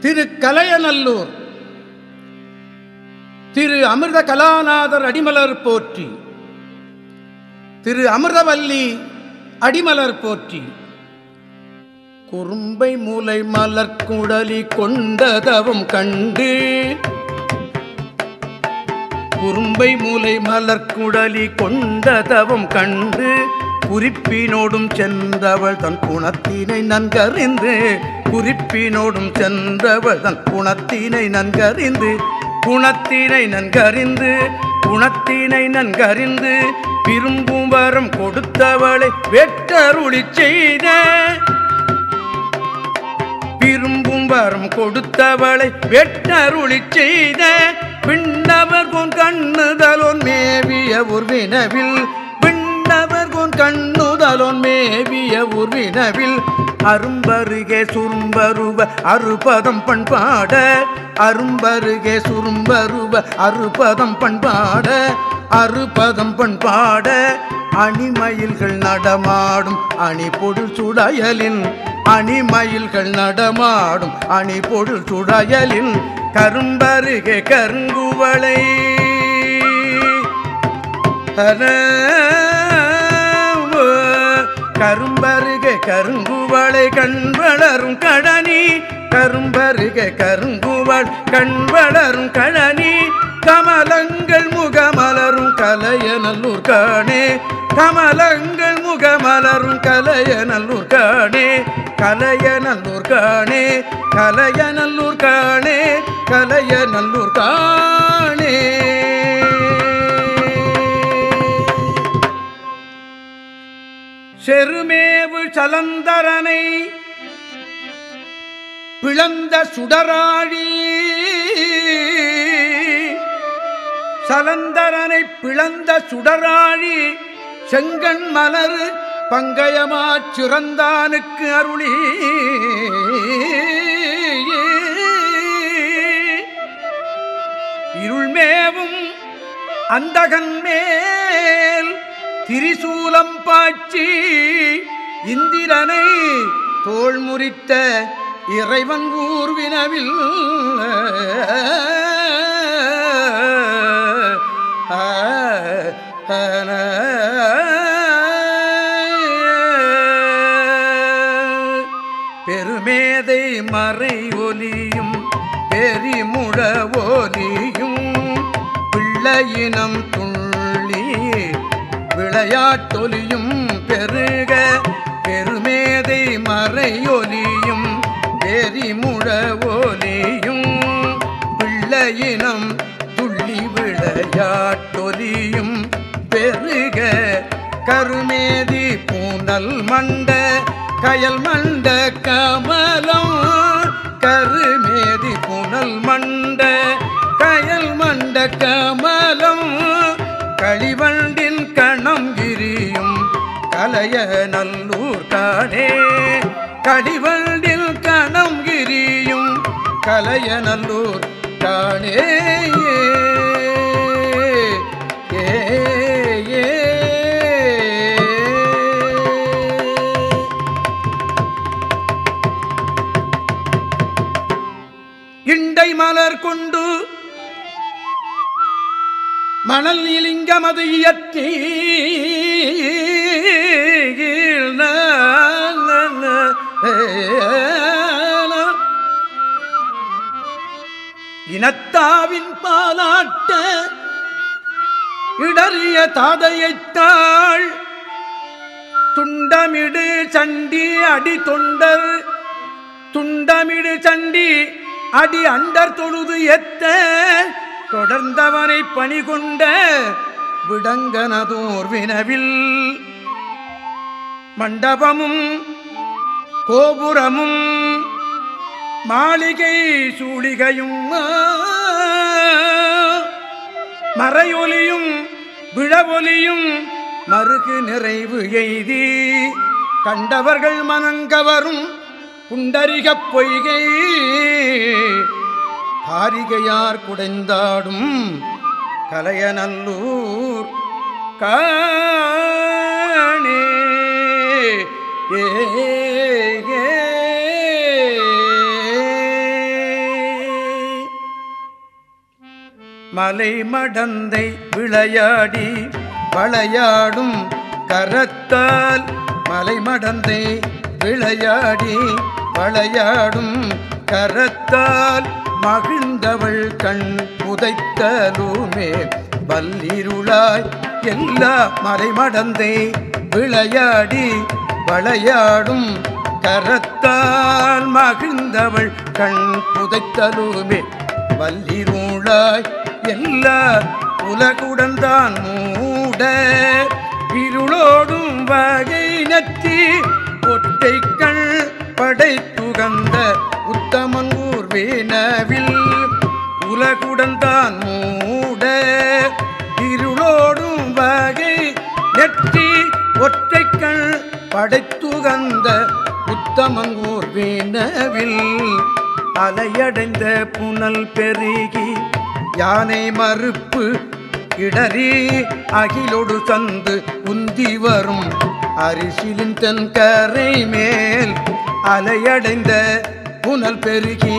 திரு கலையநல்லூர் திரு அமிர்த கலாநாதர் அடிமலர் போற்றி திரு அமிர்தவல்லி அடிமலர் போற்றி. குறும்பை மூலை மலர்குடலி கொண்டதவும் கண்டு. குறும்பை மூலை மலர்குடலி கொண்டதவும் கண்டு. குறிப்பினோடும் சென்றவள் தன் குணத்தினை நன்கறிந்து குறிப்பினோடும் சென்றவள் குணத்தினை நன்கறிந்து குணத்தினை நன்கறிந்து குணத்தினை நன்கறிந்து விரும்பும் வரம் கொடுத்தவளை வெற்றருளி செய்த. விரும்பும் வரம் கொடுத்தவளை வெற்றருளி செய்த. பின்னவர் கொன் கண்ணுதலோன் மேவிய உர்வினவில் பின்னவர் கொன் கண்ணுதலோன் மேவிய உருவினவில் அரும்பருகே சுரும்பருவ அறுபதம் பண்பாட. அரும்பருகே சுரும்பருவ அறுபதம் பண்பாட. அறுபதம் பண்பாட. அணிமயில்கள் நடமாடும் அணி பொருள் சுடையலின். அணிமயில்கள் நடமாடும் அணி பொருள் சுடையலின். கரும்பருகே கருங்குவளை. கரும்பருகே கருங்குவளை கண்வளரும் கழனி கரும்பருகே கருங்குவள் கண்வளரும் கழனி கமலங்கள் முகமலரும் கலையநல்லூர் காணே. கமலங்கள் முகமலரும் கலையநல்லூர் காணே. கலையநல்லூர் காணே. கலையநல்லூர் காணே. கலையநல்லூர் காணே. செருமேவு சலந்தரனை பிளந்த சுடராழி சலந்தரனை பிளந்த சுடராழி செங்கண் மலர் பங்கயமாச் சிறந்தானுக்கு அருளி. இருள்மேவும் அந்தகன் மேல் திரிசூலம் பாய்ச்சி இந்திரனை தோல் முறித்த இறைவன் ஊர்வினவில் கயல் மண்ட கமலம் கருமேதி புனல் மண்ட கயல் மண்ட கமலம் களிவண்டின் கணம் கிரியும் கலைய நல்லூர் காடே களிவண்டில் கணம் கிரியும் கலைய நல்லூர் காடே கொண்டு மணல் இலிங்கமது இயற்றி இனத்தாவின் பாலாட்ட இடறிய தாதையைத்தாள் துண்டமிடு சண்டி அடி தொண்டர் துண்டமிடு சண்டி அடி அண்டர் தொழுது எத்த தொடர்ந்தவனை பணி கொண்ட விடங்கனதோர் வினவில். மண்டபமும் கோபுரமும் மாளிகை சூழிகையும் மறையொலியும் விழவொலியும் மறுகு நிறைவு எய்தி கண்டவர்கள் மனங்கவரும் புண்டரிகப் பொய்கை. பாரிகையார் குடைந்தாடும் கலையநல்லூர் காணே. மலை மடந்தை விளையாடி வளையாடும் கரத்தால் மலை மடந்தை விளையாடி வளையாடும் கரத்தால் மகிழ்ந்தவள் கண் புதைத்தலுமே வல்லிருளாய் எல்லா மறைமடந்தே விளையாடி வளையாடும் கரத்தால் மகிழ்ந்தவள் கண் புதைத்தலுமே வல்லிருளாய் எல்லா உலகுடன் தான் மூட இருளோடும் வகை நற்றி கண் படைத்துகந்த உத்தமன் ஊர் வேனவில் உலகுடன் தான் மூட இருளோடும் வகை நெற்றி ஒற்றைக்கள் படைத்துகந்த உத்தமன் ஊர் அலையடைந்த புனல் பெருகி யானை மறுப்பு இடறி அகிலொடு தந்து உந்தி வரும் அரிசிலின் தென்கரை மேல் அலையடைந்த புனல் பெருகி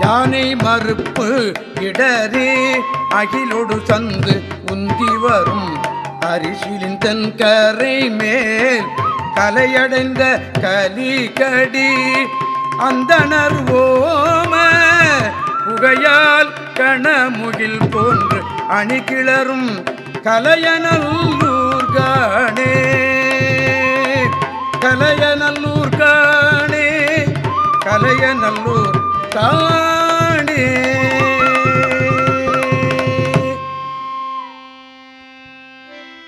யானை மறுப்பு இடரே அகிலோடு சந்து உந்தி வரும். அரிசிலின் தென்கரை மேல் கலையடைந்த கலிகடி அந்தனர் ஓம புகையால் கணமுகில் போன்று அணி கிளறும் கலையநல்லூர் காணே கலையநல்லூர் நல்லூர் கலையநல்லூர் காணே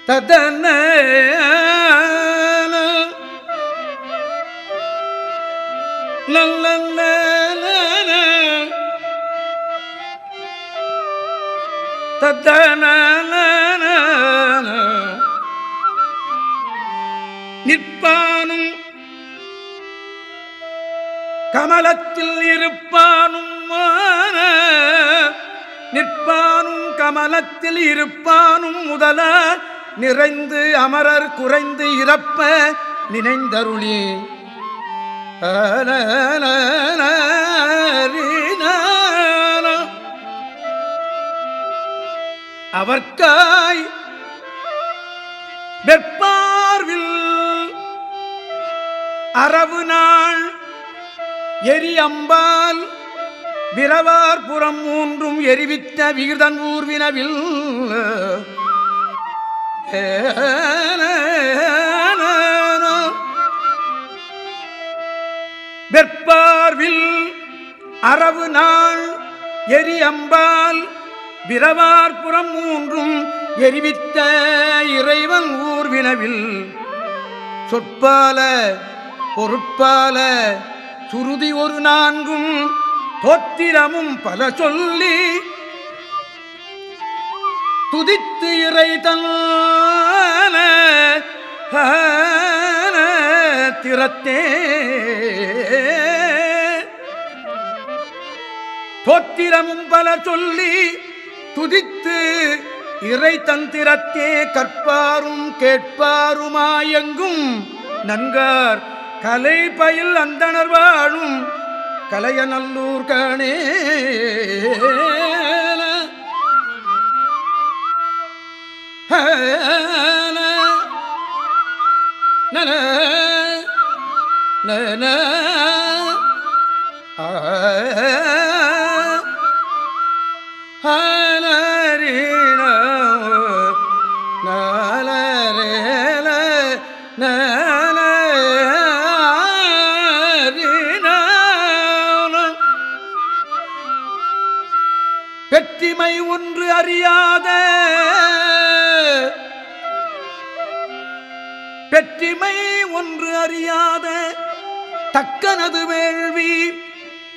ததன தத்தன நிற்பா கமலத்தில் இருப்பானும் நிற்பானும் கமலத்தில் இருப்பானும் முதல நிறைந்து அமரர் குறைந்து இறப்ப நினைந்தருளி. அவர்காய் வெப்பார்வில் அரவு நாள் எரி அம்பால் விரவார் புறம் மூன்றும் எரிவித்த விகிதன் ஊர்வினவில். வெப்பார்வில் அரவு நாள் எரி அம்பால் விரவார்புறம் மூன்றும் எரிவித்த இறைவன் ஊர்வினவில். சொற்பால பொருட்பால சுருதி ஒரு நான்கும் தோத்திரமும் பல சொல்லி துதித்து இறை தன்ன திறத்தே. தோத்திரமும் பல சொல்லி துதித்து இறை தந்திரத்தே கற்பாரும் கேட்பாருமாயெங்கும் நன்கார் கலை பயில் அந்தனர் வாழும் கலையநல்லூர் கணே நன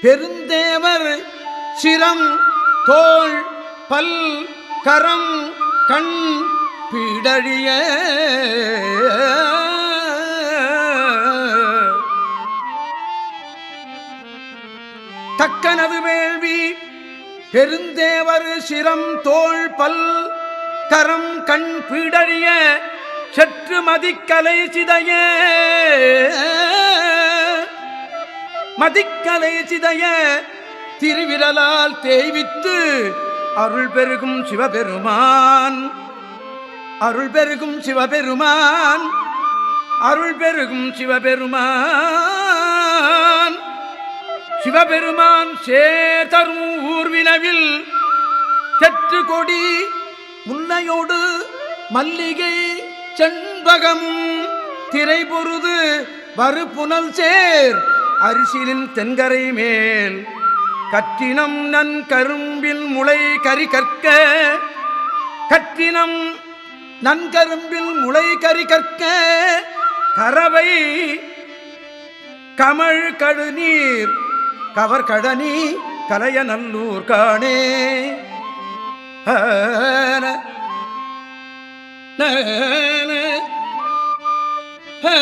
பெருந்தேவர் சிரம் தோல் பல் கரம் கண் பிடழிய. தக்கனது வேள்வி பெருந்தேவர் சிரம் தோல் பல் கரம் கண் பீடழிய. செற்று மதிக்கலை சிதையே. மதிக்கலை சிதைய திருவிரலால் தேய்வித்து அருள் பெருகும் சிவபெருமான். அருள் பெருகும் சிவபெருமான். அருள் பெருகும் சிவபெருமான். சிவபெருமான் சேதரும் ஊர்வினவில் தெற்று கொடி முன்னையோடு மல்லிகை செண்பகமும் திரைபொருது பொருது சேர் அரிசிலின் தென்கரை மேல் கற்றினம் நன் கரும்பில் முளை கறி கற்க கற்றினம் நன்கரும்பில் முளை கறி கற்க கறவை கமழ் கழுநீர் கவர் கடனி கலைய நல்லூர் காணே. ஹே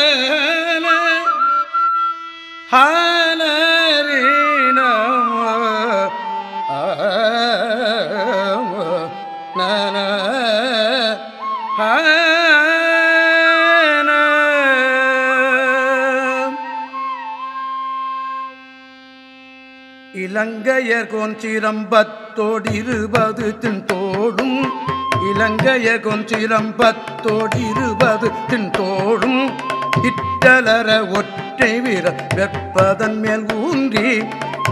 இலங்கையர் கொஞ்சிரம்பத்தோடிருபது தின்தோடும் இலங்கையர் கொஞ்சிரம்பத்தோடிருபது தின்தோடும் இட்டலர ஒற்ற ஒற்றை வீர வெப்பதன் மேல் ஊன்றி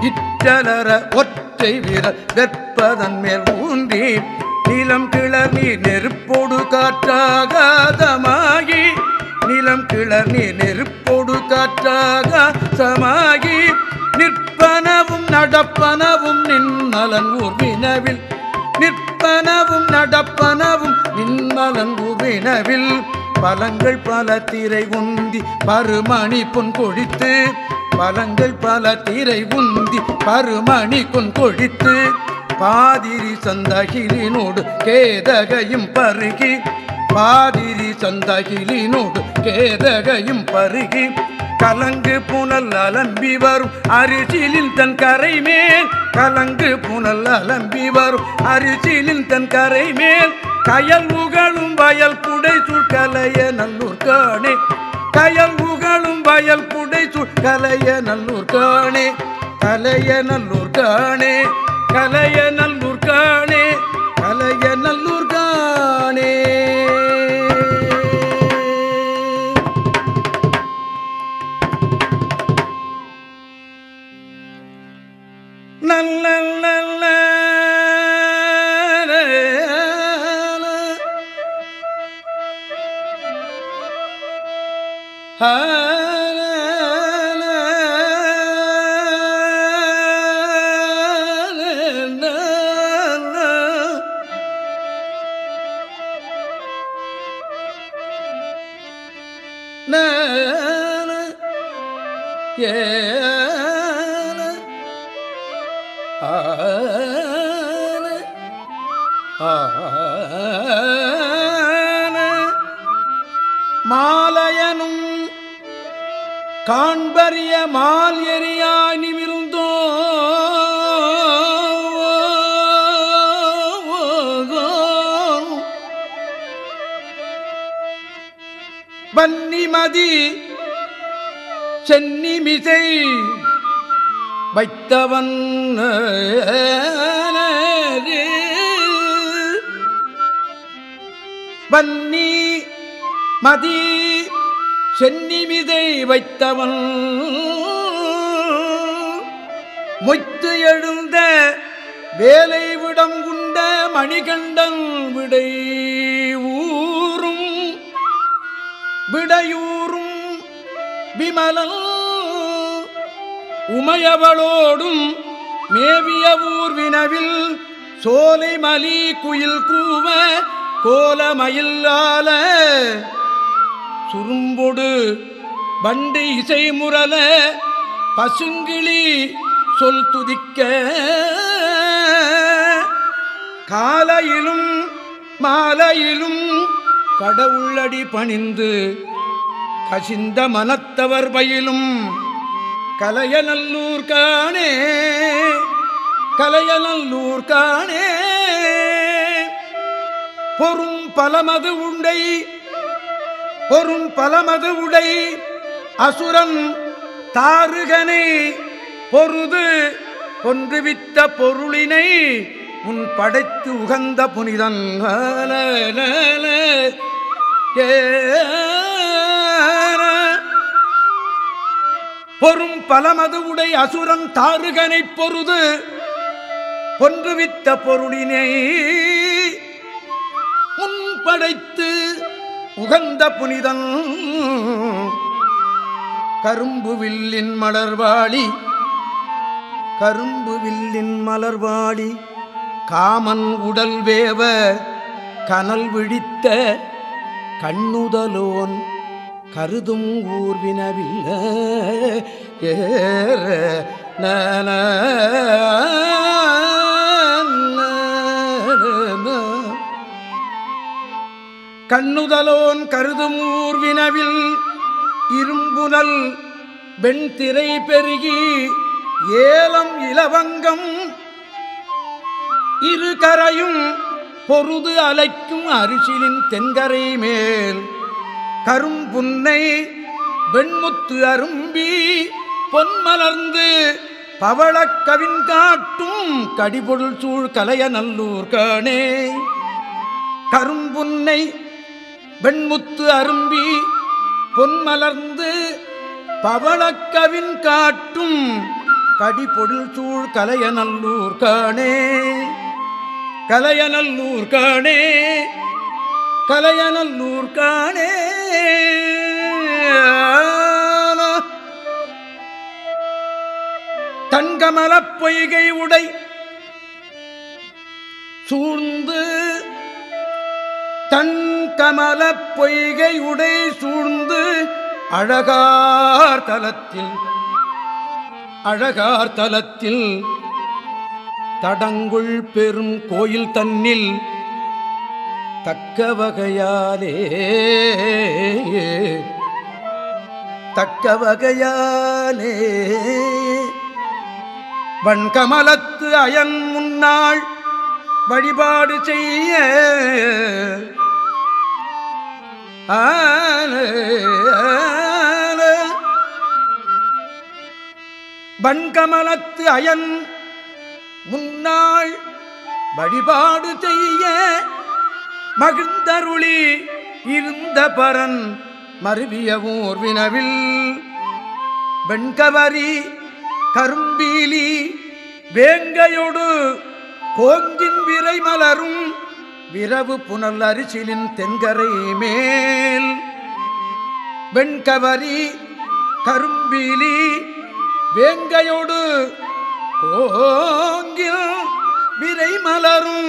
இட்டலர ஒற்றை வீர வெப்பதன் மேல் ஊன்றி நிலம் கிளர் நீர் நெருப்போடு காற்றாகாதமாகி நிலம் கிளர் நீர் நெருப்போடு காற்றாக சமாகி நிற்பனவும் நடப்பனவும் நின்னலன் ஊர்வினவில் நிற்பனவும் நடப்பனவும் நின்மலன் ஊர்வினவில் பலங்கள் பல திரை உந்தி பருமணி பொன் கொழித்து. பலங்கள் பல திரை உந்தி பருமணி பொன் கொழித்து. பாதிரி சந்தகிலினோடு கேதகையும் பருகி. பாதிரி சந்தகிலினோடு கேதகையும் பருகி. கலங்கு புனல் அலம்பி வரும் அரிசிலின் தன் கரை மேல். கலங்கு புனல் அலம்பி வரும் அரிசிலின் தன் கரை மேல். கயல் புகழும் வயல் குடை சுட்டலைய நல்லூர் காணே. கயல் புகழும் வயல் குடை சுட்டலைய நல்லூர் காணே. கலைய நல்லூர் காணே. கலைய நல்லூர் காணே. கலைய நல்லூர் 哎 மால் எரியாய் நிமிர்ந்தோ பன்னிமதி சென்னிமிசை வைத்தவன் வன்னி மதி சென்னிமிதை வைத்தவன். மொய்த்து எழுந்த வேலை விடம் குண்ட மணிகண்டன் விடை ஊரும். விடையூரும் விமலன். உமையவளோடும் மேவிய ஊர்வினவில் சோலை மலி குயில் கூவ கோலமயிலால சுரும்பொடு பண்டு இசை முரல பசுங்கிளி சொல் துதிக்க. காலையிலும் மாலையிலும் கடவுளடி பணிந்து கசிந்த மனத்தவர் பயிலும் கலையநல்லூர் காணே கலையநல்லூர் காணே. பொறும் பலமது உண்டை பொருண் பலமது உடை. அசுரன் தாருகனை பொருது. கொன்றுவித்த பொருளினை உன் படைத்து உகந்த புனிதன். பொறும் பலமது உடை. அசுரன் தாருகனை பொருது. கொன்றுவித்த பொருளினை உன் படைத்து உகந்த புனிதன். கரும்பு வில்லின் மலர்வாளி. கரும்பு வில்லின் மலர்வாளி. காமன் உடல் வேவ கனல் விழித்த. கண்ணுதலோன் கருதும் ஊர்வினவில் ஏற நன கண்ணுதலோன் கருதும் வினவில் இரும்புனல் வெண்திரை பெருகி ஏலம் இலவங்கம் இரு கரையும் பொருது அலைக்கும் அரிசிலின் தென்கரை மேல் கரும்புன்னை வெண்முத்து அரும்பி பொன்மலர்ந்து பவளக்கவின் காட்டும் கடிபொருள் சூழ் கலைய நல்லூர் காணே. கரும்புன்னை வெண்முத்து அரும்பி பொன்மலர்ந்து பவளக்கவின் காட்டும் கடிபொடில் சூழ் கலையநல்லூர் காணே. கலையநல்லூர் காணே. கலையநல்லூர் காணே. தங்கமலப் பொய்கை உடை சூழ்ந்து தன் கமலப் பொய்கை உடை சூழ்ந்து அழகார் தலத்தில் அழகார் தலத்தில் தடங்குள் பெரும் கோயில் தன்னில் தக்க வகையாலே தக்க வகையாலே வன்கமலத்து அயன் முன்னாள் வழிபாடு செய்ய வண்கமலத்து அயன் முன்னாள் வழிபாடு செய்ய மகிழ்ந்தருளி இருந்த பரன் மருவிய ஊர்வினவில். வெண்கவரி கரும்பீலி வேங்கையொடு கோங்கின் விரை மலரும் விரவு புனல் அரிசிலின் தென்கரை மேல். வெண்கவரி கரும்பீலி வேங்கையோடு கோங்கில் விரை மலரும்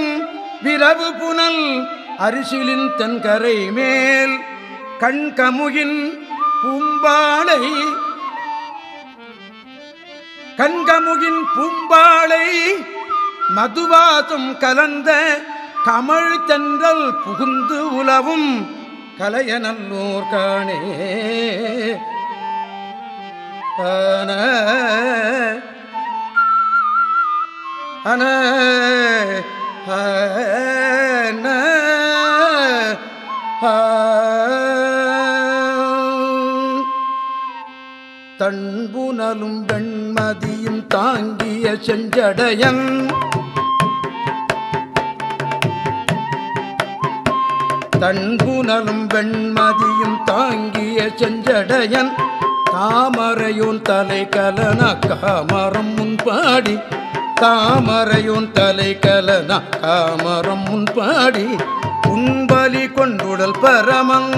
விரவு புனல் அரிசிலின் தென்கரை மேல். கண்கமுகின் பூம்பாளை கண்கமுகின் பூம்பாளை மதுவாசம் கலந்த கமழ் தென்றல் புகுந்து உலவும் கலையநல்லூர் காணே. அன தன்புணலும் வெண்மதியும் தாங்கிய செஞ்சடையன் தன்புணரும் வெண்மதியும் தாங்கிய செஞ்சடையன் தாமரையோன் தலை கலன காமரம் முன்பாடி. தாமரையோன் தலை கலன காமரம் முன்பாடி. உன்பலி கொண்டுடல் பரமன்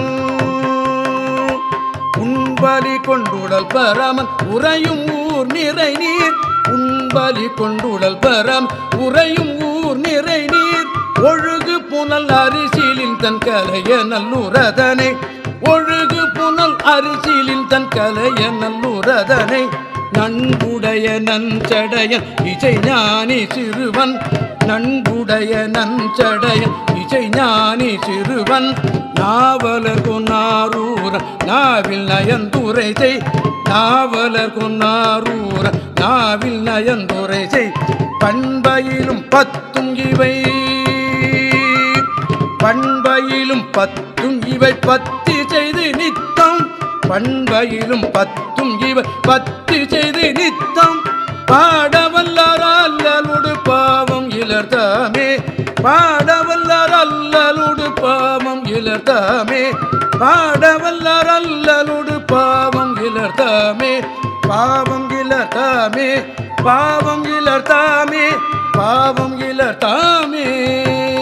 உன்பலி கொண்டுடல் பரமன் உறையும் ஊர் நிறை நீர். உன்பலி கொண்டுடல் பரம் உறையும் ஊர் நிறை நீர். ஒழுகு புனல் அரிசிலின் தன் கலைய நல்லுரதனை ஒழுகு புனல் அரிசிலின் தன் கலைய நல்லுரதனை நண்புடைய நஞ்சடையன் இசை ஞானி சிறுவன். நண்புடைய நஞ்சடையன் இசை ஞானி சிறுவன். நாவலர் கொன்னாரூர நாவில் நயந்துரை செய். நாவலர் கொன்னாரூர நாவில் நயந்துரை செய். பண்பையிலும் பத்தும் இவை. பண்பையிலும் பத்தும் இவை பத்தி செய்து நித்தம். பண்பையிலும் பத்தும் இவை பத்தி செய்து நித்தம். பாடவல்லாரால் பாவம் இல இலர்த்தாமே பாவம் இலர்த்தாமே. பாடவல்லரல்லலுடு பாவம் இலர்த்தாமே. பாவம் இலர்த்தாமே. பாவம் இலர்த்தாமே. பாவம் இலர்த்தாமே.